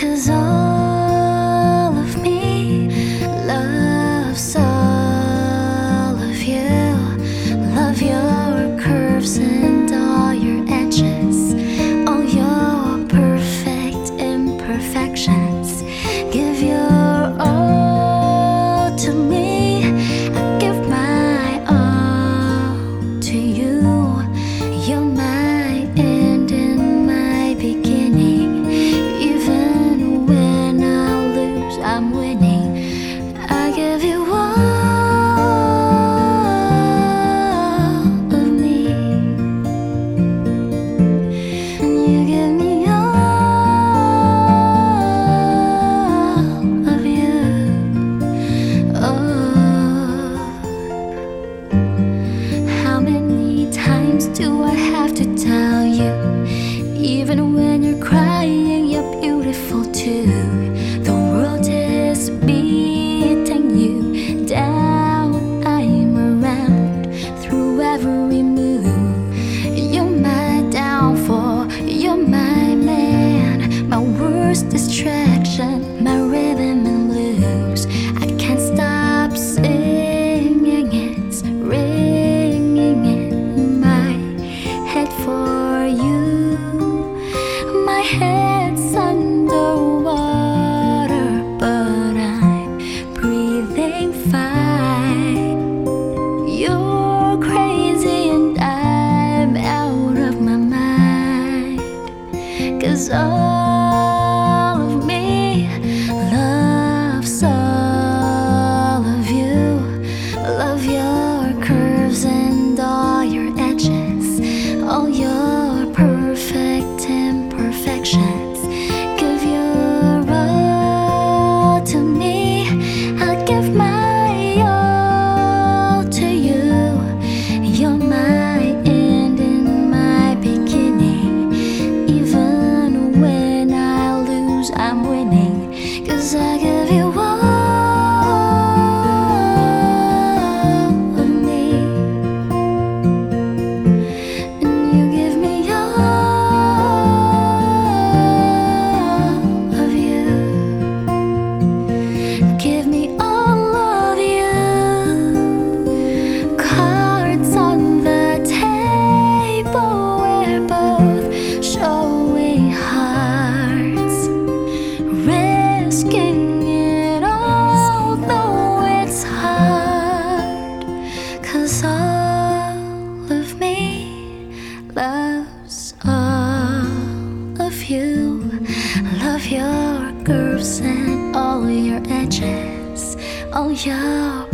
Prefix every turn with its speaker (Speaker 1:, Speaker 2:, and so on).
Speaker 1: Cause all your curves and all your edges, all your